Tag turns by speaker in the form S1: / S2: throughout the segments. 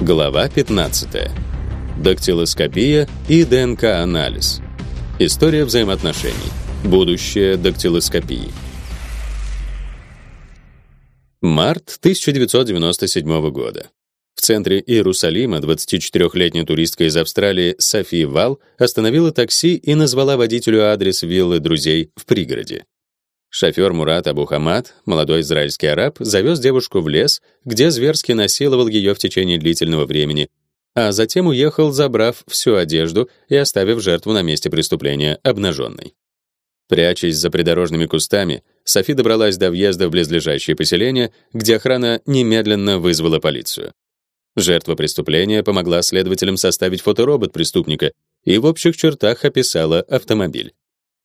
S1: Глава 15. Дактилоскопия и ДНК-анализ. История взаимоотношений. Будущее дактилоскопии. Март 1997 года. В центре Иерусалима 24-летняя туристка из Австралии Софи Вал остановила такси и назвала водителю адрес виллы друзей в пригороде. Шофер Мурат Абухамад, молодой израильский араб, завез девушку в лес, где зверски насиловал ее в течение длительного времени, а затем уехал, забрав всю одежду и оставив жертву на месте преступления обнаженной. Прячась за придорожными кустами, Софи добралась до въезда в близлежащее поселение, где охрана немедленно вызвала полицию. Жертва преступления помогла следователям составить фоторобот преступника и в общих чертах описала автомобиль.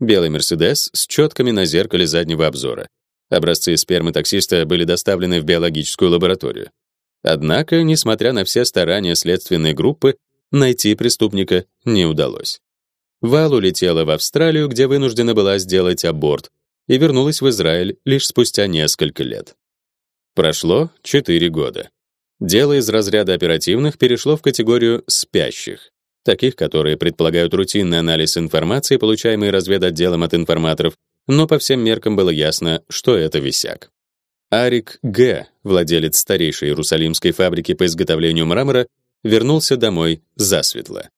S1: Белый Мерседес с четками на зеркале заднего обзора. Образцы спермы таксиста были доставлены в биологическую лабораторию. Однако, несмотря на все старания следственной группы, найти преступника не удалось. Вал улетела в Австралию, где вынуждена была сделать аборт, и вернулась в Израиль лишь спустя несколько лет. Прошло 4 года. Дело из разряда оперативных перешло в категорию спящих таких, которые предполагают рутинный анализ информации, получаемой разведотделом от информаторов, но по всем меркам было ясно, что это висяк. Арик Г., владелец старейшей иерусалимской фабрики по изготовлению мрамора, вернулся домой засветло.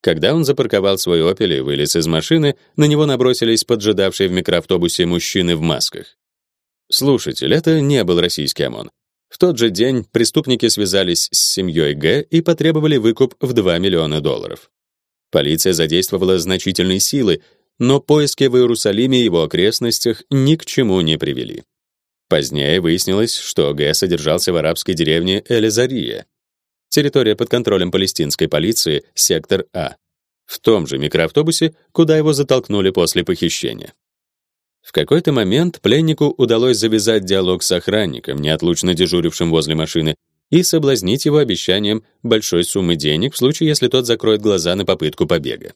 S1: Когда он запарковал свой «Опель» и вылез из машины, на него набросились поджидавшие в микроавтобусе мужчины в масках. Слушатель, это не был российский ОМОН. В тот же день преступники связались с семьей Г и потребовали выкуп в 2 миллиона долларов. Полиция задействовала значительные силы, но поиски в Иерусалиме и его окрестностях ни к чему не привели. Позднее выяснилось, что Г содержался в арабской деревне Элизария, территория под контролем палестинской полиции, сектор А, в том же микроавтобусе, куда его затолкнули после похищения. В какой-то момент пленнику удалось завязать диалог с охранником, неотлучно дежурившим возле машины, и соблазнить его обещанием большой суммы денег в случае, если тот закроет глаза на попытку побега.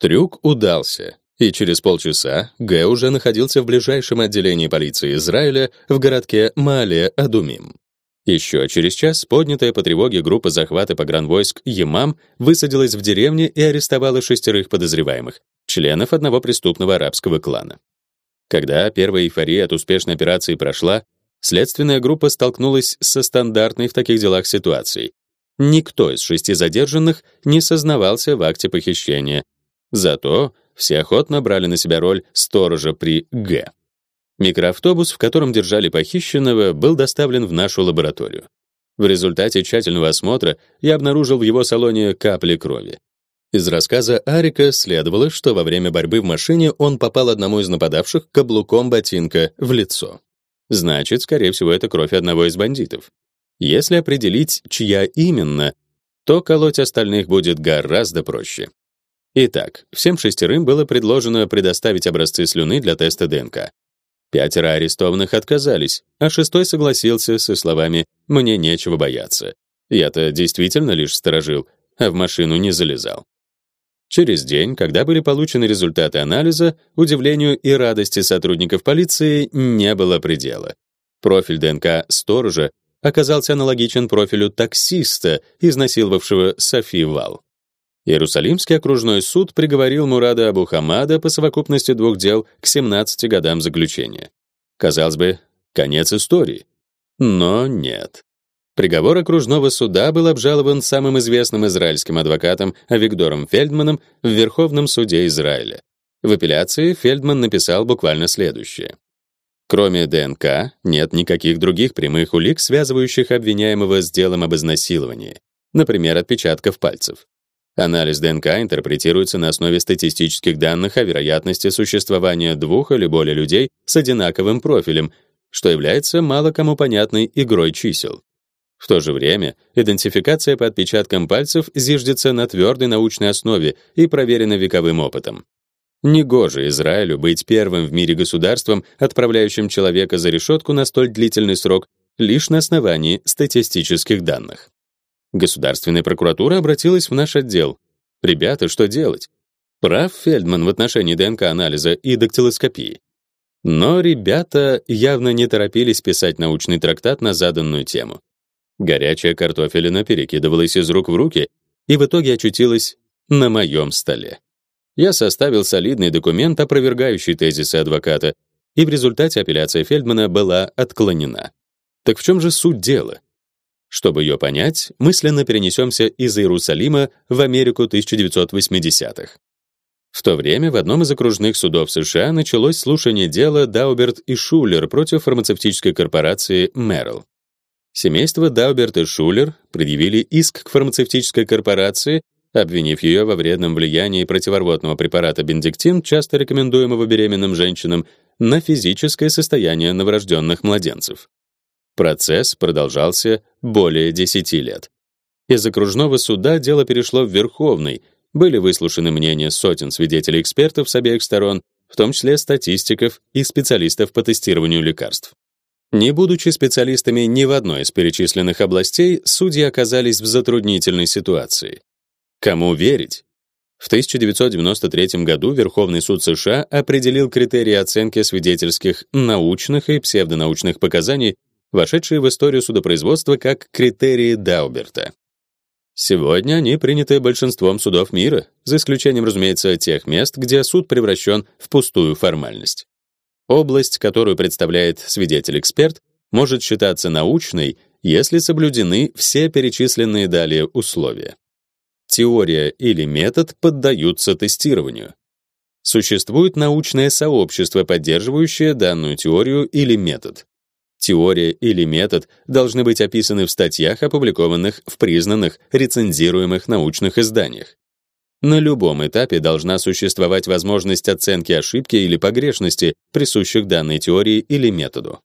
S1: Трюк удался, и через полчаса Г уже находился в ближайшем отделении полиции Израиля в городке Маале-Адумим. Еще через час поднятая по тревоге группа захвата погранвойск Емам высадилась в деревне и арестовала шестерых подозреваемых, членов одного преступного арабского клана. Когда первая эйфория от успешной операции прошла, следственная группа столкнулась со стандартной в таких делах ситуацией. Никто из шести задержанных не сознавался в акте похищения. Зато все охотно брали на себя роль сторожа при Г. Микроавтобус, в котором держали похищенного, был доставлен в нашу лабораторию. В результате тщательного осмотра я обнаружил в его салоне капли крови. Из рассказа Арика следовало, что во время борьбы в машине он попал одному из нападавших каблуком ботинка в лицо. Значит, скорее всего, это кровь одного из бандитов. Если определить, чья именно, то колоть остальных будет гораздо проще. Итак, всем шестерым было предложено предоставить образцы слюны для теста ДНК. Пятеро арестованных отказались, а шестой согласился со словами «мне нечего бояться». Я-то действительно лишь сторожил, а в машину не залезал. Через день, когда были получены результаты анализа, удивлению и радости сотрудников полиции не было предела. Профиль ДНК сторожа оказался аналогичен профилю таксиста, изнасиловавшего Софи Вал. Иерусалимский окружной суд приговорил Мурада Абу-Хамада по совокупности двух дел к 17 годам заключения. Казалось бы, конец истории. Но нет. Приговор окружного суда был обжалован самым известным израильским адвокатом Авигдором Фельдманом в Верховном суде Израиля. В апелляции Фельдман написал буквально следующее: Кроме ДНК, нет никаких других прямых улик, связывающих обвиняемого с делом об изнасиловании, например, отпечатков пальцев. Анализ ДНК интерпретируется на основе статистических данных о вероятности существования двух или более людей с одинаковым профилем, что является мало кому понятной игрой чисел. В то же время идентификация по отпечаткам пальцев зиждется на твердой научной основе и проверена вековым опытом. Негоже Израилю быть первым в мире государством, отправляющим человека за решетку на столь длительный срок лишь на основании статистических данных. Государственная прокуратура обратилась в наш отдел. Ребята, что делать? Прав Фельдман в отношении ДНК-анализа и дактилоскопии. Но ребята явно не торопились писать научный трактат на заданную тему. Горячая картофелина перекидывалась из рук в руки и в итоге очутилась на моем столе. Я составил солидный документ, опровергающий тезисы адвоката, и в результате апелляция Фельдмана была отклонена. Так в чем же суть дела? Чтобы ее понять, мысленно перенесемся из Иерусалима в Америку 1980-х. В то время в одном из окружных судов США началось слушание дела Дауберт и Шулер против фармацевтической корпорации Merrill. Семейство Дауберт и Шулер предъявили иск к фармацевтической корпорации, обвинив ее во вредном влиянии противорвотного препарата бендиктин, часто рекомендуемого беременным женщинам, на физическое состояние новорожденных младенцев. Процесс продолжался более 10 лет. Из окружного суда дело перешло в Верховный, были выслушаны мнения сотен свидетелей-экспертов с обеих сторон, в том числе статистиков и специалистов по тестированию лекарств. Не будучи специалистами ни в одной из перечисленных областей, судьи оказались в затруднительной ситуации. Кому верить? В 1993 году Верховный суд США определил критерии оценки свидетельских научных и псевдонаучных показаний, вошедшие в историю судопроизводства как критерии Дауберта. Сегодня они приняты большинством судов мира, за исключением, разумеется, тех мест, где суд превращен в пустую формальность. Область, которую представляет свидетель-эксперт, может считаться научной, если соблюдены все перечисленные далее условия. Теория или метод поддаются тестированию. Существует научное сообщество, поддерживающее данную теорию или метод. Теория или метод должны быть описаны в статьях, опубликованных в признанных, рецензируемых научных изданиях. На любом этапе должна существовать возможность оценки ошибки или погрешности, присущих данной теории или методу.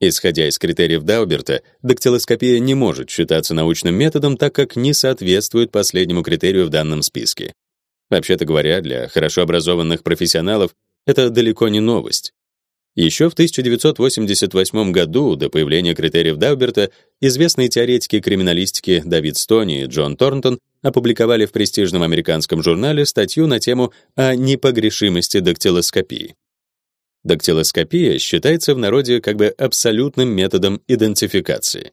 S1: Исходя из критериев Дауберта, дактилоскопия не может считаться научным методом, так как не соответствует последнему критерию в данном списке. Вообще-то говоря, для хорошо образованных профессионалов это далеко не новость. Еще в 1988 году, до появления критериев Дауберта, известные теоретики криминалистики Давид Стони и Джон Торнтон опубликовали в престижном американском журнале статью на тему о непогрешимости дактилоскопии. Дактилоскопия считается в народе как бы абсолютным методом идентификации.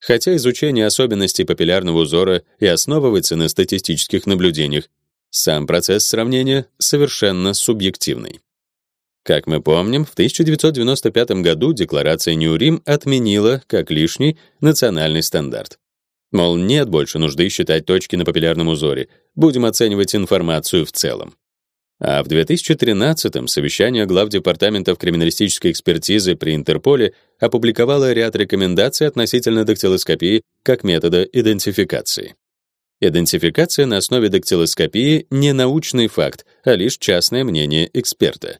S1: Хотя изучение особенностей папиллярного узора и основывается на статистических наблюдениях, сам процесс сравнения совершенно субъективный. Как мы помним, в 1995 году декларация Нью-Рим отменила, как лишний, национальный стандарт. Мол, нет больше нужды считать точки на папиллярном узоре, будем оценивать информацию в целом. А в 2013-м совещание глав департаментов криминалистической экспертизы при Интерполе опубликовало ряд рекомендаций относительно дактилоскопии как метода идентификации. Идентификация на основе дактилоскопии не научный факт, а лишь частное мнение эксперта.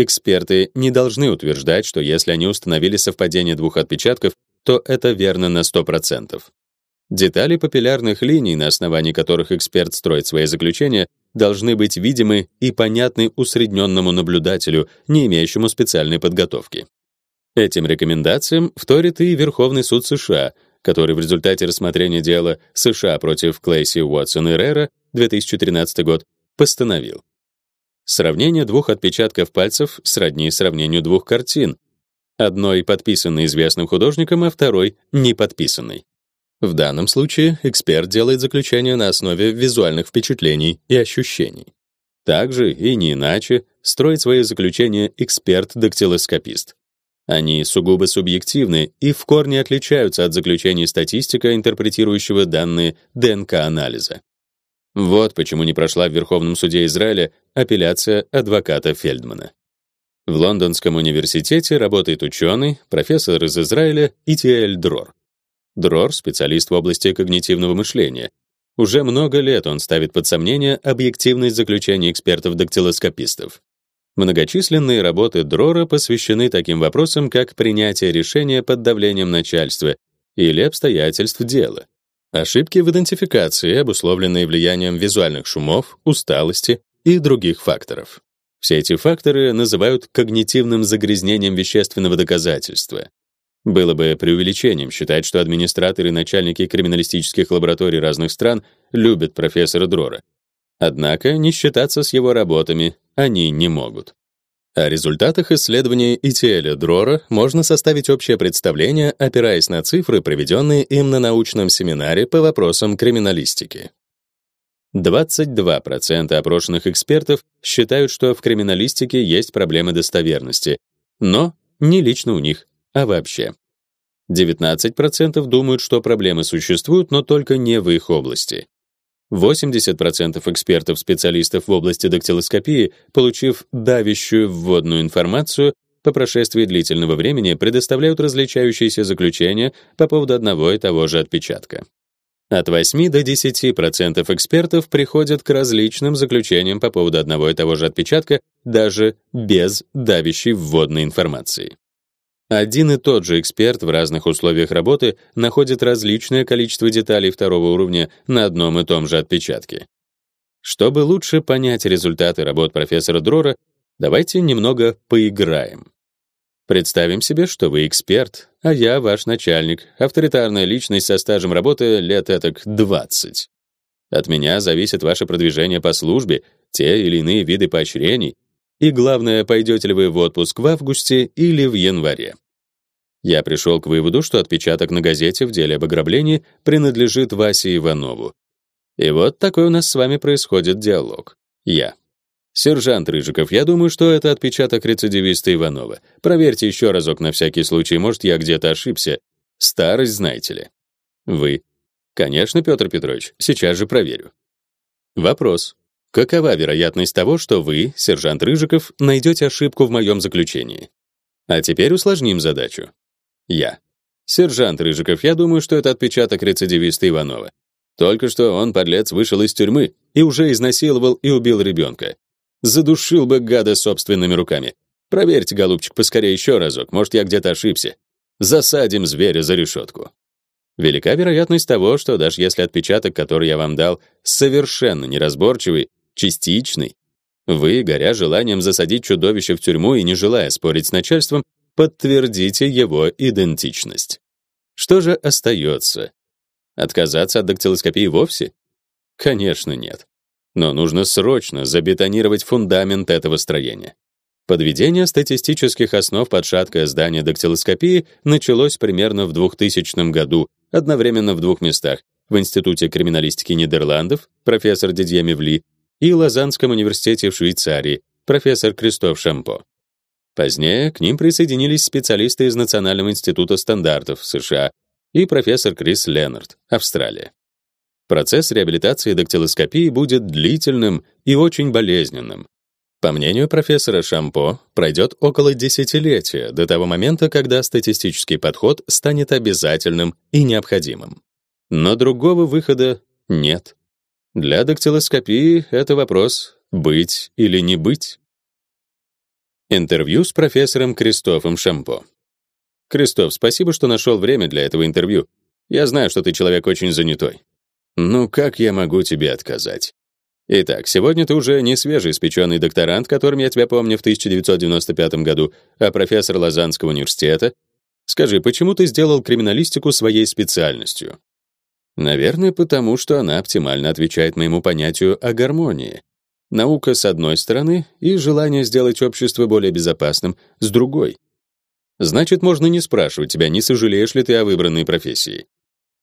S1: Эксперты не должны утверждать, что если они установили совпадение двух отпечатков, то это верно на 100%. Детали папиллярных линий, на основании которых эксперт строит свои заключения, должны быть видимы и понятны усредненному наблюдателю, не имеющему специальной подготовки. Этим рекомендациям вторит и Верховный суд США, который в результате рассмотрения дела США против Клейси Уотсон и Рера 2013 год постановил Сравнение двух отпечатков пальцев сродни сравнению двух картин, одной подписанной известным художником, а второй не подписанной. В данном случае эксперт делает заключение на основе визуальных впечатлений и ощущений. Также и не иначе строит свои заключения эксперт-дактилоскопист. Они сугубо субъективны и в корне отличаются от заключений статистика, интерпретирующего данные ДНК-анализа. Вот почему не прошла в Верховном суде Израиля апелляция адвоката Фельдмана. В Лондонском университете работает ученый, профессор из Израиля Итиэль Дрор. Дрор — специалист в области когнитивного мышления. Уже много лет он ставит под сомнение объективность заключений экспертов-дактилоскопистов. Многочисленные работы Дрора посвящены таким вопросам, как принятие решения под давлением начальства или обстоятельств дела. Ошибки в идентификации, обусловленные влиянием визуальных шумов, усталости и других факторов. Все эти факторы называют когнитивным загрязнением вещественного доказательства. Было бы преувеличением считать, что администраторы и начальники криминалистических лабораторий разных стран любят профессора Дрора. Однако не считаться с его работами они не могут. О результатах исследования ETL Дрора можно составить общее представление, опираясь на цифры, приведенные им на научном семинаре по вопросам криминалистики. 22% опрошенных экспертов считают, что в криминалистике есть проблемы достоверности, но не лично у них, а вообще. 19% думают, что проблемы существуют, но только не в их области. 80% экспертов-специалистов в области дактилоскопии, получив давящую вводную информацию, по прошествии длительного времени предоставляют различающиеся заключения по поводу одного и того же отпечатка. От 8 до 10% экспертов приходят к различным заключениям по поводу одного и того же отпечатка даже без давящей вводной информации. Один и тот же эксперт в разных условиях работы находит различное количество деталей второго уровня на одном и том же отпечатке. Чтобы лучше понять результаты работ профессора Дрора, давайте немного поиграем. Представим себе, что вы эксперт, а я ваш начальник, авторитарная личность со стажем работы лет этак 20. От меня зависит ваше продвижение по службе, те или иные виды поощрений, и главное, пойдете ли вы в отпуск в августе или в январе. Я пришел к выводу, что отпечаток на газете в деле об ограблении принадлежит Васе Иванову. И вот такой у нас с вами происходит диалог. Я. Сержант Рыжиков, я думаю, что это отпечаток рецидивиста Иванова. Проверьте еще разок на всякий случай, может, я где-то ошибся. Старость, знаете ли. Вы. Конечно, Петр Петрович, сейчас же проверю. Вопрос. Какова вероятность того, что вы, сержант Рыжиков, найдете ошибку в моем заключении? А теперь усложним задачу. Я. Сержант Рыжиков, я думаю, что это отпечаток рецидивиста Иванова. Только что он, подлец, вышел из тюрьмы и уже изнасиловал и убил ребенка. Задушил бы гада собственными руками. Проверьте, голубчик, поскорее еще разок, может, я где-то ошибся. Засадим зверя за решетку. Велика вероятность того, что даже если отпечаток, который я вам дал, совершенно неразборчивый, частичный, вы, горя желанием засадить чудовище в тюрьму и не желая спорить с начальством, подтвердите его идентичность. Что же остается? Отказаться от дактилоскопии вовсе? Конечно, нет. Но нужно срочно забетонировать фундамент этого строения. Подведение статистических основ под шаткое здание дактилоскопии началось примерно в 2000 году, одновременно в двух местах: в Институте криминалистики Нидерландов профессор Дидье Мевли и Лозаннском университете в Швейцарии профессор Кристоф Шампо. Позднее к ним присоединились специалисты из Национального института стандартов США и профессор Крис Леннард, Австралия. Процесс реабилитации дактилоскопии будет длительным и очень болезненным. По мнению профессора Шампо, пройдет около десятилетия до того момента, когда статистический подход станет обязательным и необходимым. Но другого выхода нет. Для дактилоскопии это вопрос быть или не быть. Интервью с профессором Кристофом Шампо. Кристоф, спасибо, что нашел время для этого интервью. Я знаю, что ты человек очень занятой. Ну как я могу тебе отказать? Итак, сегодня ты уже не свежеиспеченный докторант, которым я тебя помню в 1995 году, а профессор Лозаннского университета. Скажи, почему ты сделал криминалистику своей специальностью? Наверное, потому что она оптимально отвечает моему понятию о гармонии. Наука с одной стороны и желание сделать общество более безопасным с другой. Значит, можно не спрашивать тебя, не сожалеешь ли ты о выбранной профессии.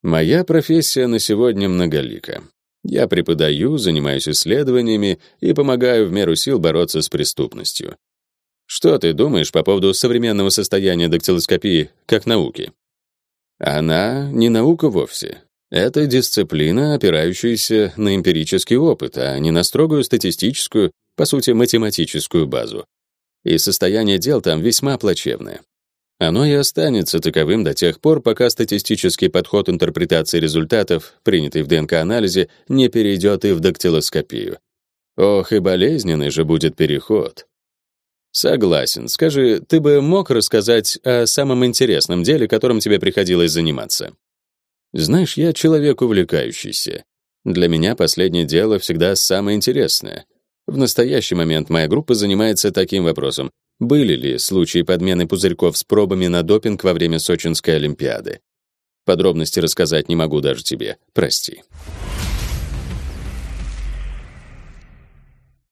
S1: Моя профессия на сегодня многолика. Я преподаю, занимаюсь исследованиями и помогаю в меру сил бороться с преступностью. Что ты думаешь по поводу современного состояния дактилоскопии как науки? Она не наука вовсе. Это дисциплина, опирающаяся на эмпирический опыт, а не на строгую статистическую, по сути, математическую базу. И состояние дел там весьма плачевное. Оно и останется таковым до тех пор, пока статистический подход интерпретации результатов, принятый в ДНК-анализе, не перейдет и в дактилоскопию. Ох, и болезненный же будет переход. Согласен. Скажи, ты бы мог рассказать о самом интересном деле, которым тебе приходилось заниматься? Знаешь, я человек увлекающийся. Для меня последнее дело всегда самое интересное. В настоящий момент моя группа занимается таким вопросом: были ли случаи подмены пузырьков с пробами на допинг во время Сочинской олимпиады? Подробности рассказать не могу даже тебе. Прости.